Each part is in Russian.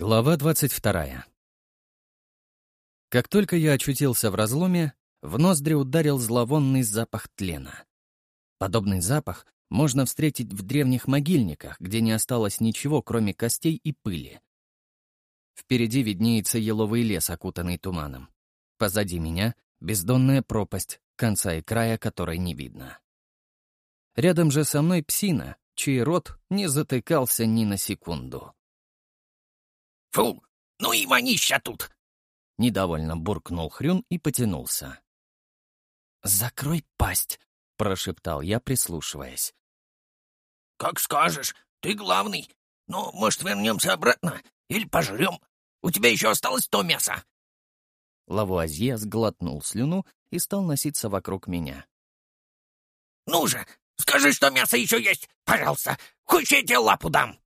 Глава 22. Как только я очутился в разломе, в ноздри ударил зловонный запах тлена. Подобный запах можно встретить в древних могильниках, где не осталось ничего, кроме костей и пыли. Впереди виднеется еловый лес, окутанный туманом. Позади меня — бездонная пропасть, конца и края которой не видно. Рядом же со мной псина, чей рот не затыкался ни на секунду. Фу, ну и вонища тут!» Недовольно буркнул Хрюн и потянулся. «Закрой пасть!» — прошептал я, прислушиваясь. «Как скажешь, ты главный. Ну, может, вернемся обратно или пожрем? У тебя еще осталось то мясо!» Лавуазье сглотнул слюну и стал носиться вокруг меня. «Ну же, скажи, что мясо еще есть! Пожалуйста, хоть я тебе лапу дам!»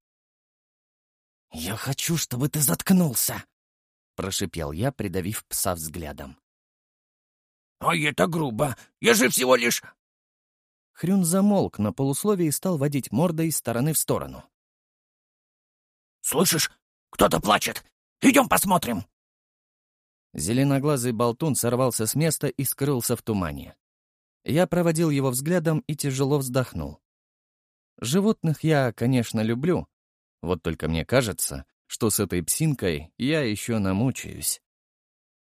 «Я хочу, чтобы ты заткнулся!» — прошипел я, придавив пса взглядом. «А это грубо! Я же всего лишь...» Хрюн замолк на полусловие и стал водить мордой из стороны в сторону. «Слышишь, кто-то плачет! Идем посмотрим!» Зеленоглазый болтун сорвался с места и скрылся в тумане. Я проводил его взглядом и тяжело вздохнул. Животных я, конечно, люблю, вот только мне кажется, что с этой псинкой я еще намучаюсь.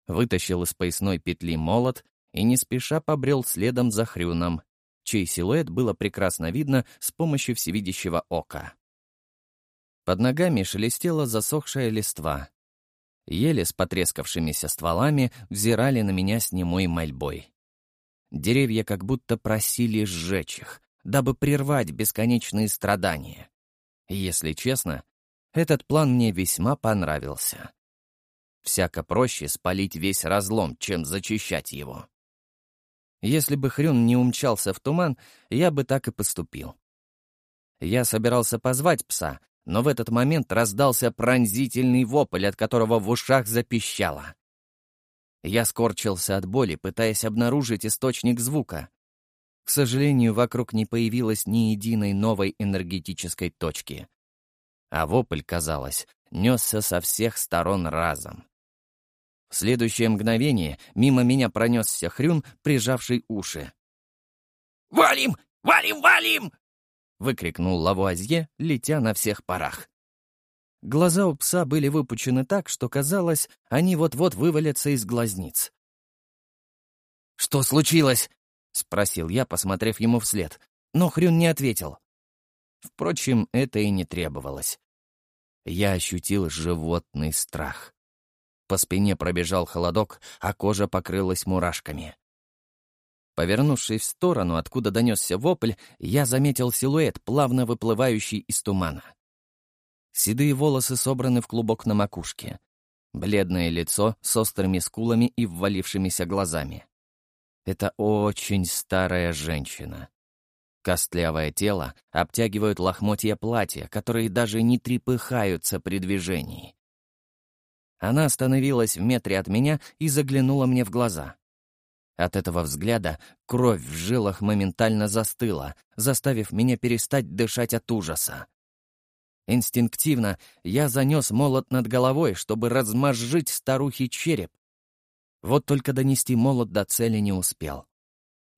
Вытащил из поясной петли молот и не спеша побрел следом за хрюном, чей силуэт было прекрасно видно с помощью всевидящего ока. Под ногами шелестела засохшая листва. Ели с потрескавшимися стволами взирали на меня с немой мольбой. Деревья как будто просили сжечь их, дабы прервать бесконечные страдания. Если честно, этот план мне весьма понравился. Всяко проще спалить весь разлом, чем зачищать его. Если бы Хрюн не умчался в туман, я бы так и поступил. Я собирался позвать пса, но в этот момент раздался пронзительный вопль, от которого в ушах запищало. Я скорчился от боли, пытаясь обнаружить источник звука. К сожалению, вокруг не появилось ни единой новой энергетической точки. А вопль, казалось, несся со всех сторон разом. В следующее мгновение мимо меня пронесся хрюн, прижавший уши. «Валим! Валим! Валим!» — выкрикнул Лавуазье, летя на всех парах. Глаза у пса были выпучены так, что казалось, они вот-вот вывалятся из глазниц. «Что случилось?» — спросил я, посмотрев ему вслед, но Хрюн не ответил. Впрочем, это и не требовалось. Я ощутил животный страх. По спине пробежал холодок, а кожа покрылась мурашками. Повернувшись в сторону, откуда донесся вопль, я заметил силуэт, плавно выплывающий из тумана. Седые волосы собраны в клубок на макушке. Бледное лицо с острыми скулами и ввалившимися глазами. Это очень старая женщина. Костлявое тело обтягивают лохмотья платья, которые даже не трепыхаются при движении. Она остановилась в метре от меня и заглянула мне в глаза. От этого взгляда кровь в жилах моментально застыла, заставив меня перестать дышать от ужаса. Инстинктивно я занес молот над головой, чтобы размозжить старухи череп, вот только донести молот до цели не успел.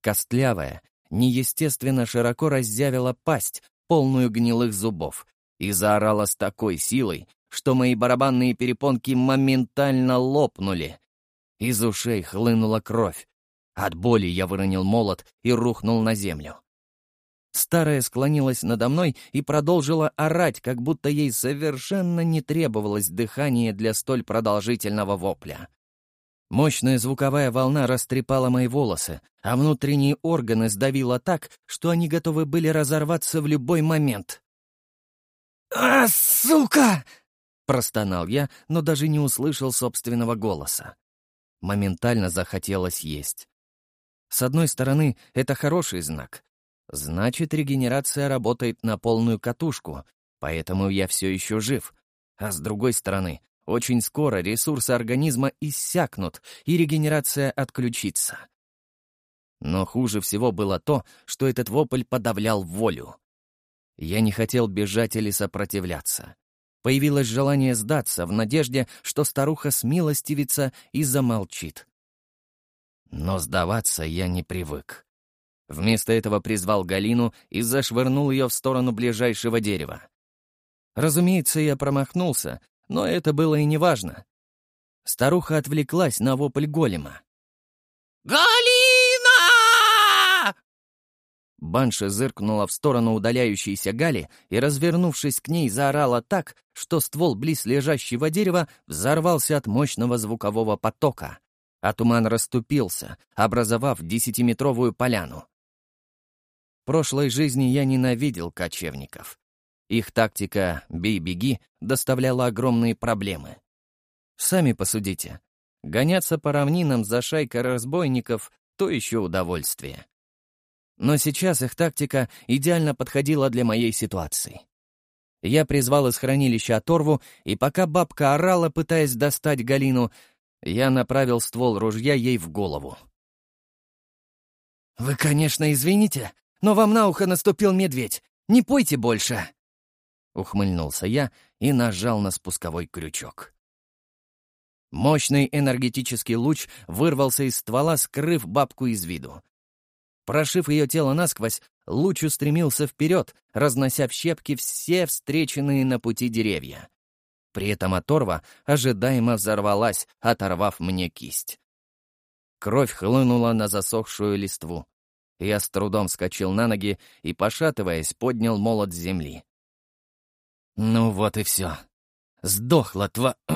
Костлявая, неестественно широко разъявила пасть, полную гнилых зубов, и заорала с такой силой, что мои барабанные перепонки моментально лопнули. Из ушей хлынула кровь. От боли я выронил молот и рухнул на землю. Старая склонилась надо мной и продолжила орать, как будто ей совершенно не требовалось дыхание для столь продолжительного вопля. Мощная звуковая волна растрепала мои волосы, а внутренние органы сдавило так, что они готовы были разорваться в любой момент. «А, сука!» — простонал я, но даже не услышал собственного голоса. Моментально захотелось есть. С одной стороны, это хороший знак. Значит, регенерация работает на полную катушку, поэтому я все еще жив. А с другой стороны, очень скоро ресурсы организма иссякнут, и регенерация отключится. Но хуже всего было то, что этот вопль подавлял волю. Я не хотел бежать или сопротивляться. Появилось желание сдаться в надежде, что старуха смилостивится и замолчит. Но сдаваться я не привык. Вместо этого призвал Галину и зашвырнул ее в сторону ближайшего дерева. Разумеется, я промахнулся, но это было и неважно. Старуха отвлеклась на вопль голема. «Галина!» Банша зыркнула в сторону удаляющейся Гали и, развернувшись к ней, заорала так, что ствол близ лежащего дерева взорвался от мощного звукового потока, а туман расступился, образовав десятиметровую поляну. В прошлой жизни я ненавидел кочевников. Их тактика «бей-беги» доставляла огромные проблемы. Сами посудите. Гоняться по равнинам за шайкой разбойников — то еще удовольствие. Но сейчас их тактика идеально подходила для моей ситуации. Я призвал из хранилища оторву, и пока бабка орала, пытаясь достать Галину, я направил ствол ружья ей в голову. «Вы, конечно, извините, но вам на ухо наступил медведь. Не пойте больше!» Ухмыльнулся я и нажал на спусковой крючок. Мощный энергетический луч вырвался из ствола, скрыв бабку из виду. Прошив ее тело насквозь, луч устремился вперед, разнося в щепки все встреченные на пути деревья. При этом оторва ожидаемо взорвалась, оторвав мне кисть. Кровь хлынула на засохшую листву. Я с трудом вскочил на ноги и, пошатываясь, поднял молот с земли. Ну вот и все. Сдохла тва...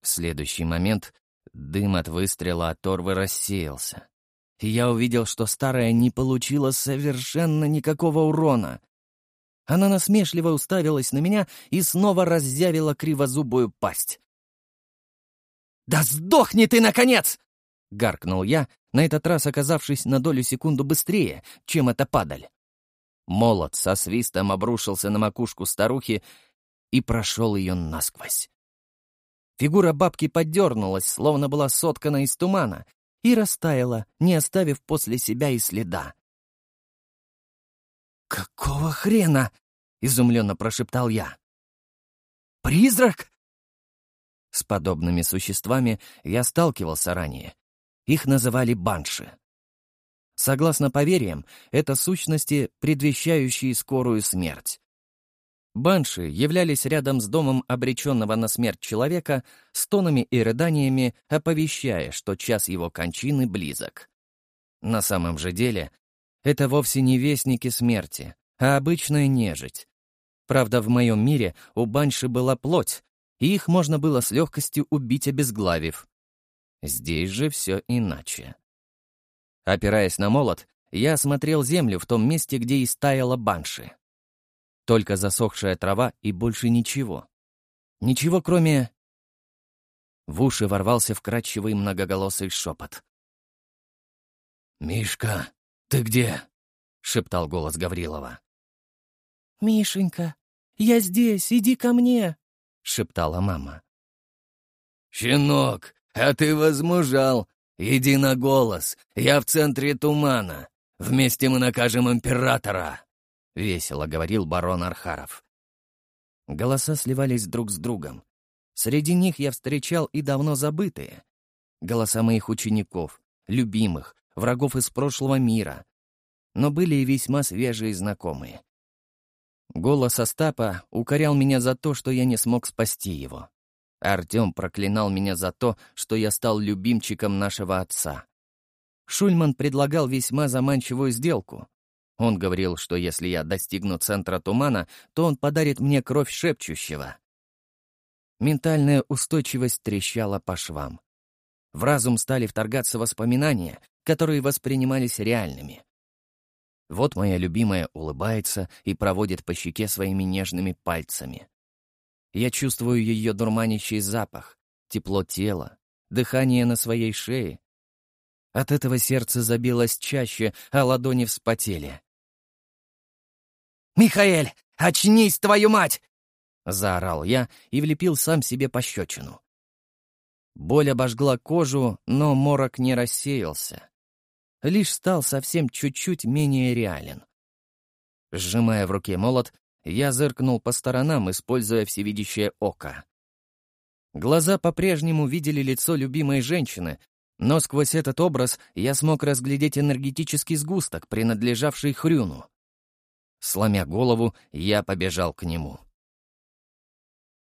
В следующий момент дым от выстрела оторвы рассеялся. И я увидел, что старая не получила совершенно никакого урона. Она насмешливо уставилась на меня и снова разъявила кривозубую пасть. «Да сдохни ты, наконец!» — гаркнул я, на этот раз оказавшись на долю секунду быстрее, чем эта падаль. Молот со свистом обрушился на макушку старухи и прошел ее насквозь. Фигура бабки подернулась, словно была соткана из тумана, и растаяла, не оставив после себя и следа. «Какого хрена?» — изумленно прошептал я. «Призрак?» С подобными существами я сталкивался ранее. Их называли банши. Согласно поверьям, это сущности, предвещающие скорую смерть. Банши являлись рядом с домом обреченного на смерть человека, стонами и рыданиями оповещая, что час его кончины близок. На самом же деле, это вовсе не вестники смерти, а обычная нежить. Правда, в моем мире у банши была плоть, и их можно было с легкостью убить, обезглавив. Здесь же все иначе. Опираясь на молот, я осмотрел землю в том месте, где и стаяла банши. Только засохшая трава и больше ничего. Ничего, кроме... В уши ворвался вкрадчивый многоголосый шепот. «Мишка, ты где?» — шептал голос Гаврилова. «Мишенька, я здесь, иди ко мне!» — шептала мама. «Щенок, а ты возмужал, «Иди на голос, я в центре тумана. Вместе мы накажем императора!» — весело говорил барон Архаров. Голоса сливались друг с другом. Среди них я встречал и давно забытые. Голоса моих учеников, любимых, врагов из прошлого мира. Но были и весьма свежие знакомые. Голос Остапа укорял меня за то, что я не смог спасти его. Артем проклинал меня за то, что я стал любимчиком нашего отца. Шульман предлагал весьма заманчивую сделку. Он говорил, что если я достигну центра тумана, то он подарит мне кровь шепчущего. Ментальная устойчивость трещала по швам. В разум стали вторгаться воспоминания, которые воспринимались реальными. Вот моя любимая улыбается и проводит по щеке своими нежными пальцами. Я чувствую ее дурманящий запах, тепло тела, дыхание на своей шее. От этого сердце забилось чаще, а ладони вспотели. «Михаэль, очнись, твою мать!» — заорал я и влепил сам себе пощечину. Боль обожгла кожу, но морок не рассеялся. Лишь стал совсем чуть-чуть менее реален. Сжимая в руке молот, я зыркнул по сторонам, используя всевидящее око. Глаза по-прежнему видели лицо любимой женщины, но сквозь этот образ я смог разглядеть энергетический сгусток, принадлежавший Хрюну. Сломя голову, я побежал к нему.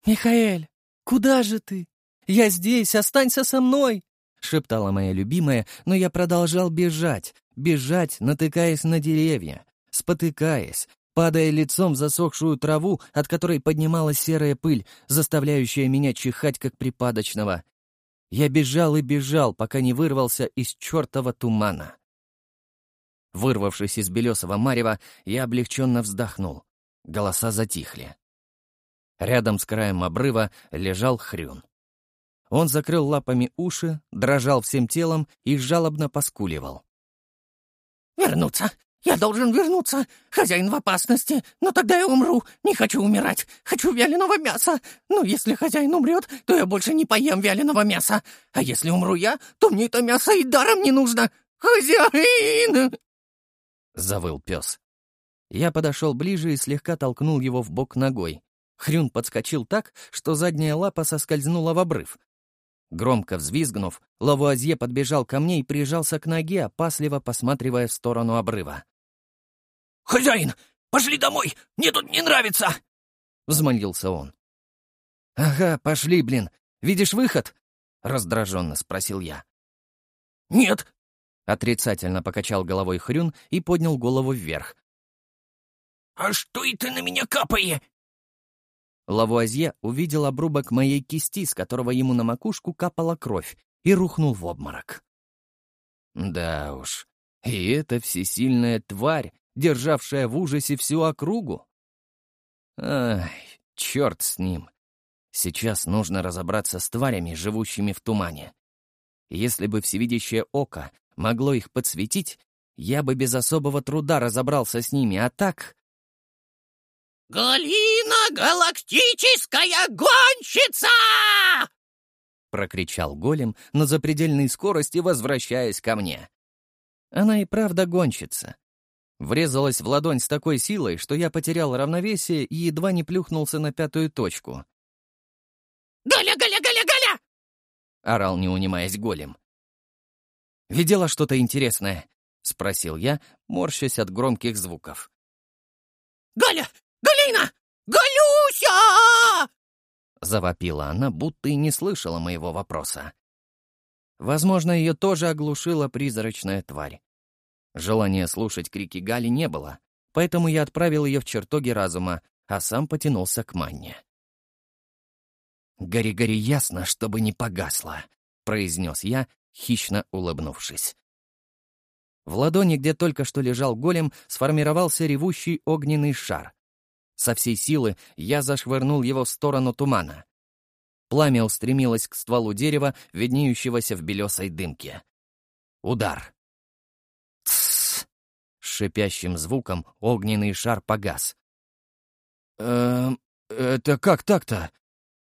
«Михаэль, куда же ты? Я здесь, останься со мной!» — шептала моя любимая, но я продолжал бежать, бежать, натыкаясь на деревья, спотыкаясь, падая лицом в засохшую траву, от которой поднималась серая пыль, заставляющая меня чихать, как припадочного. Я бежал и бежал, пока не вырвался из чертова тумана. Вырвавшись из белесого марева, я облегченно вздохнул. Голоса затихли. Рядом с краем обрыва лежал хрюн. Он закрыл лапами уши, дрожал всем телом и жалобно поскуливал. «Вернуться! Я должен вернуться! Хозяин в опасности! Но тогда я умру! Не хочу умирать! Хочу вяленого мяса! Но если хозяин умрет, то я больше не поем вяленого мяса! А если умру я, то мне это мясо и даром не нужно! Хозяин!» Завыл пес. Я подошел ближе и слегка толкнул его в бок ногой. Хрюн подскочил так, что задняя лапа соскользнула в обрыв, Громко взвизгнув, Лавуазье подбежал ко мне и прижался к ноге, опасливо посматривая в сторону обрыва. «Хозяин, пошли домой! Мне тут не нравится!» — взмолился он. «Ага, пошли, блин. Видишь выход?» — раздраженно спросил я. «Нет!» — отрицательно покачал головой Хрюн и поднял голову вверх. «А что это на меня капает?» Лавуазье увидел обрубок моей кисти, с которого ему на макушку капала кровь, и рухнул в обморок. Да уж, и это всесильная тварь, державшая в ужасе всю округу. Ай, черт с ним. Сейчас нужно разобраться с тварями, живущими в тумане. Если бы всевидящее око могло их подсветить, я бы без особого труда разобрался с ними, а так... «Галина Галактическая Гонщица!» Прокричал голем на запредельной скорости, возвращаясь ко мне. Она и правда гонщица. Врезалась в ладонь с такой силой, что я потерял равновесие и едва не плюхнулся на пятую точку. «Галя, Галя, Галя, Галя!» — орал, не унимаясь голем. «Видела что-то интересное?» — спросил я, морщась от громких звуков. «Галя, «Галина! Галюся!» Завопила она, будто и не слышала моего вопроса. Возможно, ее тоже оглушила призрачная тварь. Желания слушать крики Гали не было, поэтому я отправил ее в чертоги разума, а сам потянулся к манне. «Гори-гори ясно, чтобы не погасло», — произнес я, хищно улыбнувшись. В ладони, где только что лежал голем, сформировался ревущий огненный шар. Со всей силы я зашвырнул его в сторону тумана. Пламя устремилось к стволу дерева, виднеющегося в белесой дымке. Удар. Тссс! Шипящим звуком огненный шар погас. «Эм, это как так-то?»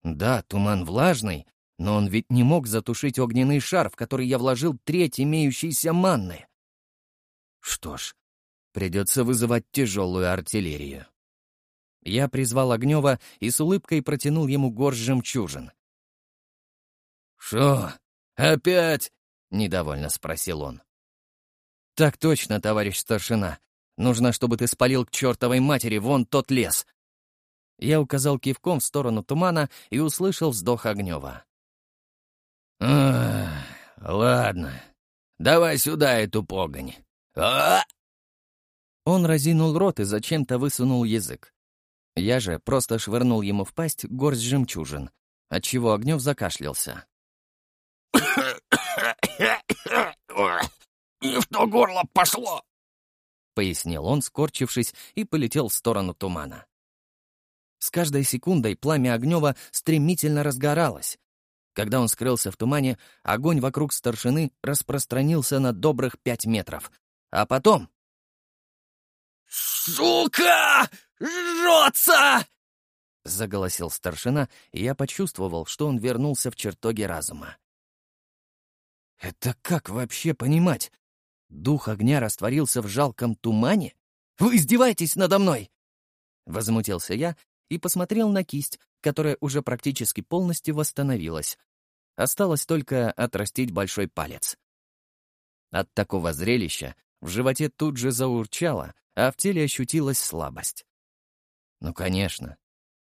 «Да, туман влажный, но он ведь не мог затушить огненный шар, в который я вложил треть имеющейся манны. Что ж, придется вызывать тяжелую артиллерию. Я призвал Огнева и с улыбкой протянул ему горсть жемчужин. «Шо, опять?» — недовольно спросил он. «Так точно, товарищ старшина. Нужно, чтобы ты спалил к чертовой матери вон тот лес». Я указал кивком в сторону тумана и услышал вздох Огнева. ладно. Давай сюда эту погонь. А Он разинул рот и зачем-то высунул язык. Я же просто швырнул ему в пасть горсть жемчужин, отчего Огнев закашлялся. «Не в то горло пошло!» — пояснил он, скорчившись, и полетел в сторону тумана. С каждой секундой пламя Огнева стремительно разгоралось. Когда он скрылся в тумане, огонь вокруг старшины распространился на добрых пять метров. А потом... «Сука! жжется!» — заголосил старшина, и я почувствовал, что он вернулся в чертоги разума. «Это как вообще понимать? Дух огня растворился в жалком тумане? Вы издеваетесь надо мной?» — возмутился я и посмотрел на кисть, которая уже практически полностью восстановилась. Осталось только отрастить большой палец. От такого зрелища в животе тут же заурчало, а в теле ощутилась слабость. Ну, конечно.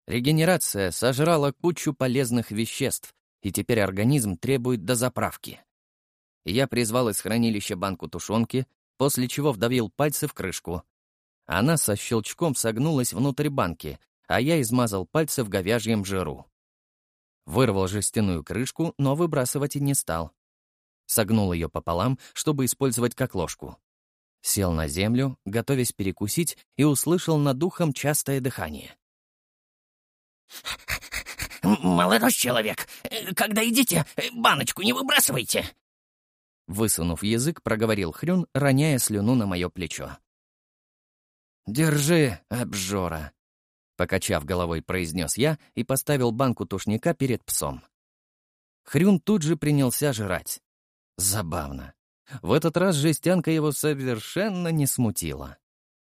Регенерация сожрала кучу полезных веществ, и теперь организм требует дозаправки. Я призвал из хранилища банку тушенки, после чего вдавил пальцы в крышку. Она со щелчком согнулась внутрь банки, а я измазал пальцы в говяжьем жиру. Вырвал жестяную крышку, но выбрасывать и не стал. Согнул ее пополам, чтобы использовать как ложку. Сел на землю, готовясь перекусить, и услышал над духом частое дыхание. «Молодой человек, когда едите, баночку не выбрасывайте!» Высунув язык, проговорил Хрюн, роняя слюну на мое плечо. «Держи, обжора!» Покачав головой, произнес я и поставил банку тушника перед псом. Хрюн тут же принялся жрать. Забавно. В этот раз жестянка его совершенно не смутила.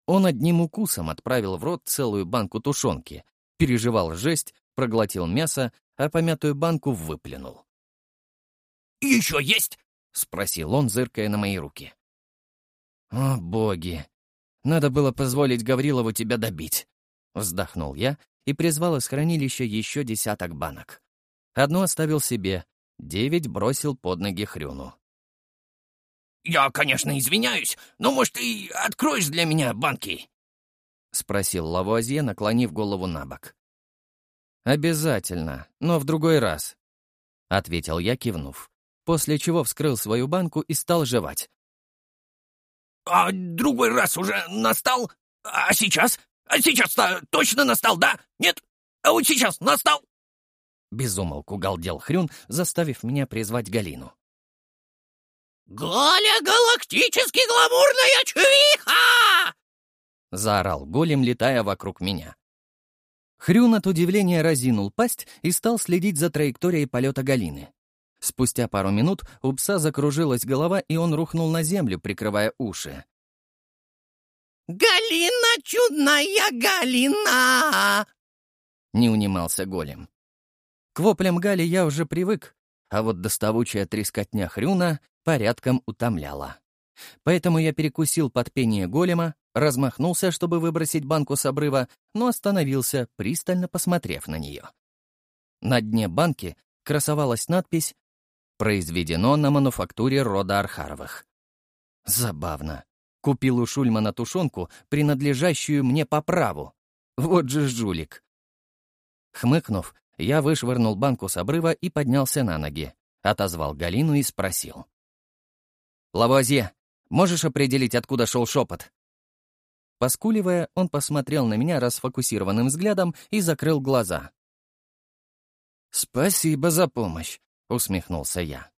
Он одним укусом отправил в рот целую банку тушенки, переживал жесть, проглотил мясо, а помятую банку выплюнул. «Еще есть?» — спросил он, зыркая на мои руки. «О, боги! Надо было позволить Гаврилову тебя добить. Вздохнул я и призвал из хранилища еще десяток банок. Одну оставил себе, девять бросил под ноги Хрюну. «Я, конечно, извиняюсь, но, может, ты откроешь для меня банки?» — спросил Лавуазье, наклонив голову на бок. «Обязательно, но в другой раз», — ответил я, кивнув, после чего вскрыл свою банку и стал жевать. «А другой раз уже настал? А сейчас?» А сейчас-то точно настал, да? Нет? А вот сейчас настал!» Безумолку галдел Хрюн, заставив меня призвать Галину. «Галя галактически гламурная чувиха!» Заорал голем, летая вокруг меня. Хрюн от удивления разинул пасть и стал следить за траекторией полета Галины. Спустя пару минут у пса закружилась голова, и он рухнул на землю, прикрывая уши. «Галина, чудная Галина!» Не унимался голем. К воплям Гали я уже привык, а вот доставучая трескотня хрюна порядком утомляла. Поэтому я перекусил под пение голема, размахнулся, чтобы выбросить банку с обрыва, но остановился, пристально посмотрев на нее. На дне банки красовалась надпись «Произведено на мануфактуре рода Архаровых». Забавно. Купил у Шульмана тушенку, принадлежащую мне по праву. Вот же жулик. Хмыкнув, я вышвырнул банку с обрыва и поднялся на ноги. Отозвал Галину и спросил. «Лавуазье, можешь определить, откуда шел шепот?» Поскуливая, он посмотрел на меня расфокусированным взглядом и закрыл глаза. «Спасибо за помощь», — усмехнулся я.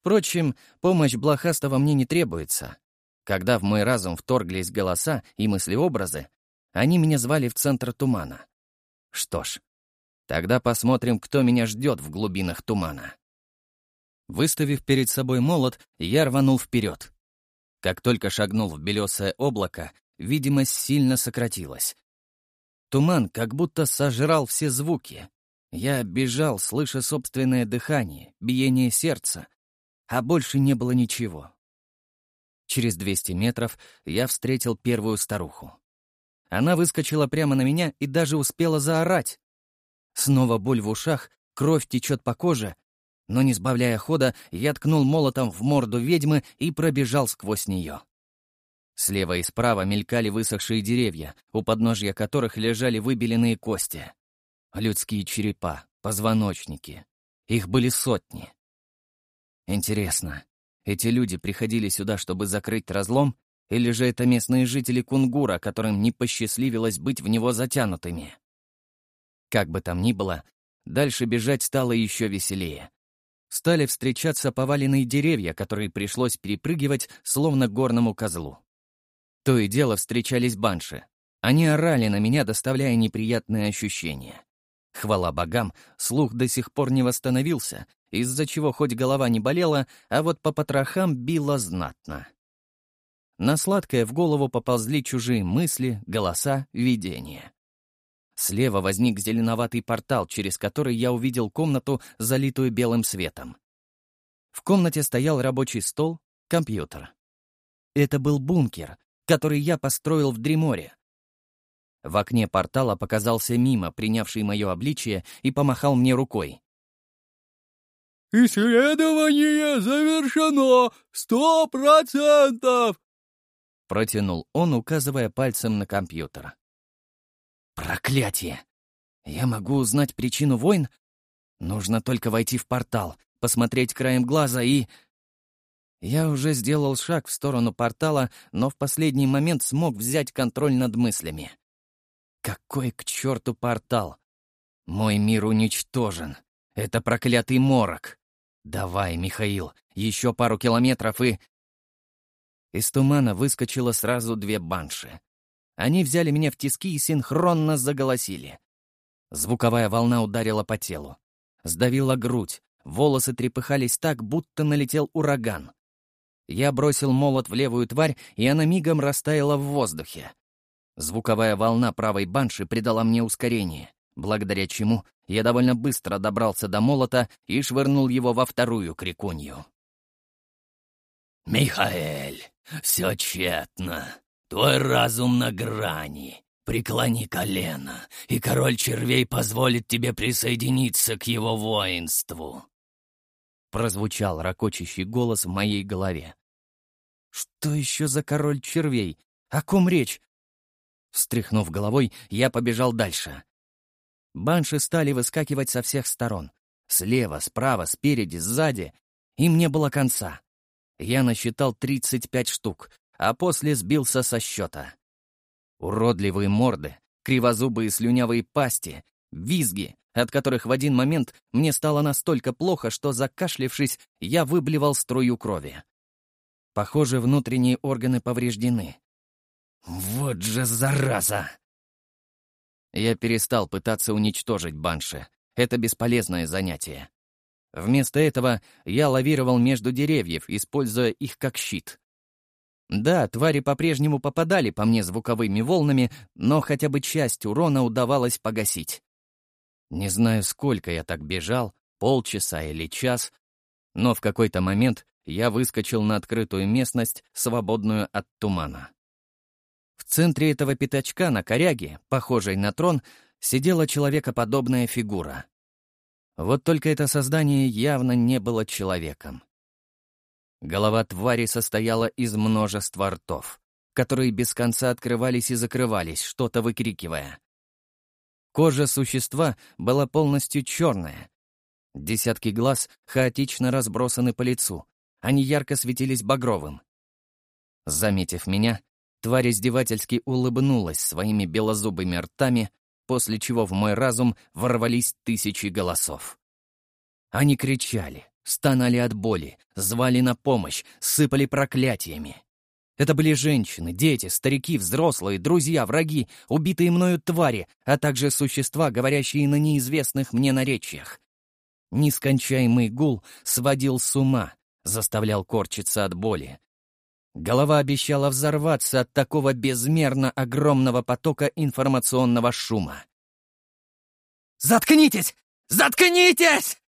Впрочем, помощь Блохастова мне не требуется. Когда в мой разум вторглись голоса и мыслеобразы, они меня звали в центр тумана. Что ж, тогда посмотрим, кто меня ждет в глубинах тумана. Выставив перед собой молот, я рванул вперед. Как только шагнул в белесое облако, видимость сильно сократилась. Туман как будто сожрал все звуки. Я бежал, слыша собственное дыхание, биение сердца, а больше не было ничего. Через 200 метров я встретил первую старуху. Она выскочила прямо на меня и даже успела заорать. Снова боль в ушах, кровь течет по коже, но, не сбавляя хода, я ткнул молотом в морду ведьмы и пробежал сквозь нее. Слева и справа мелькали высохшие деревья, у подножья которых лежали выбеленные кости. Людские черепа, позвоночники. Их были сотни. Интересно, эти люди приходили сюда, чтобы закрыть разлом, или же это местные жители Кунгура, которым не посчастливилось быть в него затянутыми? Как бы там ни было, дальше бежать стало еще веселее. Стали встречаться поваленные деревья, которые пришлось перепрыгивать, словно горному козлу. То и дело встречались банши. Они орали на меня, доставляя неприятные ощущения. Хвала богам, слух до сих пор не восстановился, из-за чего хоть голова не болела, а вот по потрохам било знатно. На сладкое в голову поползли чужие мысли, голоса, видения. Слева возник зеленоватый портал, через который я увидел комнату, залитую белым светом. В комнате стоял рабочий стол, компьютер. Это был бункер, который я построил в Дреморе. В окне портала показался Мимо, принявший мое обличие, и помахал мне рукой. «Исследование завершено! Сто процентов!» Протянул он, указывая пальцем на компьютер. «Проклятие! Я могу узнать причину войн? Нужно только войти в портал, посмотреть краем глаза и...» Я уже сделал шаг в сторону портала, но в последний момент смог взять контроль над мыслями. Какой к черту портал? Мой мир уничтожен. Это проклятый морок. Давай, Михаил, еще пару километров и... Из тумана выскочило сразу две банши. Они взяли меня в тиски и синхронно заголосили. Звуковая волна ударила по телу. Сдавила грудь, волосы трепыхались так, будто налетел ураган. Я бросил молот в левую тварь, и она мигом растаяла в воздухе. Звуковая волна правой банши придала мне ускорение, благодаря чему я довольно быстро добрался до молота и швырнул его во вторую крикунью. «Михаэль, все тщетно. Твой разум на грани. Преклони колено, и король червей позволит тебе присоединиться к его воинству». Прозвучал ракочащий голос в моей голове. «Что еще за король червей? О ком речь? Встряхнув головой, я побежал дальше. Банши стали выскакивать со всех сторон. Слева, справа, спереди, сзади. Им не было конца. Я насчитал 35 штук, а после сбился со счета. Уродливые морды, кривозубые слюнявые пасти, визги, от которых в один момент мне стало настолько плохо, что, закашлившись, я выблевал струю крови. Похоже, внутренние органы повреждены. Вот же зараза! Я перестал пытаться уничтожить банши. Это бесполезное занятие. Вместо этого я лавировал между деревьев, используя их как щит. Да, твари по-прежнему попадали по мне звуковыми волнами, но хотя бы часть урона удавалось погасить. Не знаю, сколько я так бежал, полчаса или час, но в какой-то момент я выскочил на открытую местность, свободную от тумана. В центре этого пятачка на коряге, похожей на трон, сидела человекоподобная фигура. Вот только это создание явно не было человеком. Голова твари состояла из множества ртов, которые без конца открывались и закрывались, что-то выкрикивая. Кожа существа была полностью черная. Десятки глаз хаотично разбросаны по лицу, они ярко светились багровым. Заметив меня, Тварь издевательски улыбнулась своими белозубыми ртами, после чего в мой разум ворвались тысячи голосов. Они кричали, стонали от боли, звали на помощь, сыпали проклятиями. Это были женщины, дети, старики, взрослые, друзья, враги, убитые мною твари, а также существа, говорящие на неизвестных мне наречиях. Нескончаемый гул сводил с ума, заставлял корчиться от боли, Голова обещала взорваться от такого безмерно огромного потока информационного шума. «Заткнитесь! Заткнитесь!» —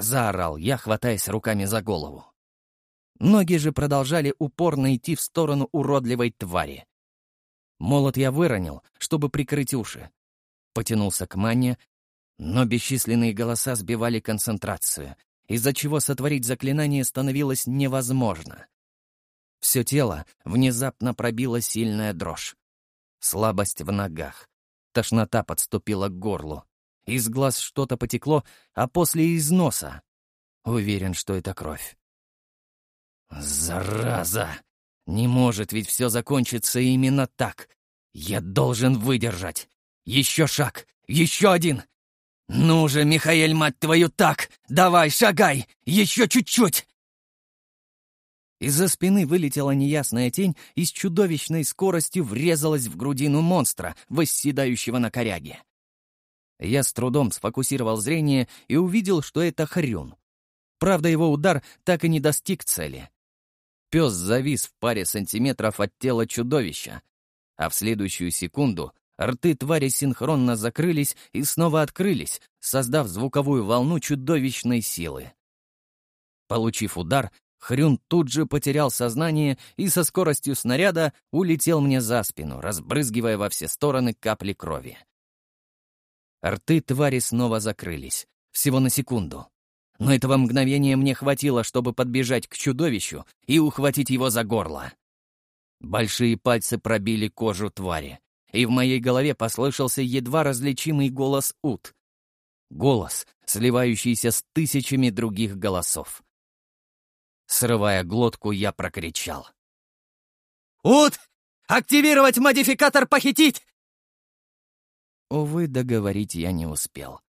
заорал я, хватаясь руками за голову. Ноги же продолжали упорно идти в сторону уродливой твари. Молот я выронил, чтобы прикрыть уши. Потянулся к мане, но бесчисленные голоса сбивали концентрацию, из-за чего сотворить заклинание становилось невозможно. Все тело внезапно пробила сильная дрожь. Слабость в ногах. Тошнота подступила к горлу. Из глаз что-то потекло, а после из носа. Уверен, что это кровь. Зараза! Не может ведь все закончиться именно так. Я должен выдержать. Еще шаг, еще один. Ну же, Михаэль, мать твою, так! Давай, шагай! Еще чуть-чуть! Из-за спины вылетела неясная тень и с чудовищной скоростью врезалась в грудину монстра, восседающего на коряге. Я с трудом сфокусировал зрение и увидел, что это Хрюн. Правда, его удар так и не достиг цели. Пес завис в паре сантиметров от тела чудовища, а в следующую секунду рты твари синхронно закрылись и снова открылись, создав звуковую волну чудовищной силы. Получив удар, Хрюн тут же потерял сознание и со скоростью снаряда улетел мне за спину, разбрызгивая во все стороны капли крови. Рты твари снова закрылись, всего на секунду. Но этого мгновения мне хватило, чтобы подбежать к чудовищу и ухватить его за горло. Большие пальцы пробили кожу твари, и в моей голове послышался едва различимый голос Ут. Голос, сливающийся с тысячами других голосов. Срывая глотку, я прокричал. «Ут! Активировать модификатор «Похитить»!» Увы, договорить я не успел.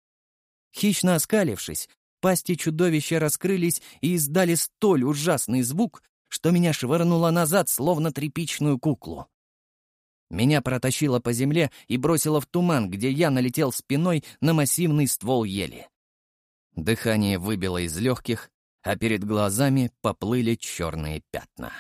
Хищно оскалившись, пасти чудовища раскрылись и издали столь ужасный звук, что меня швырнуло назад, словно тряпичную куклу. Меня протащило по земле и бросило в туман, где я налетел спиной на массивный ствол ели. Дыхание выбило из легких, а перед глазами поплыли черные пятна.